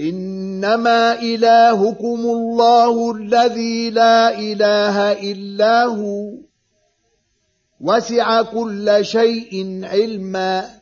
إنما إلهكم الله الذي لا إله إلا هو. وسع كل شيء علما.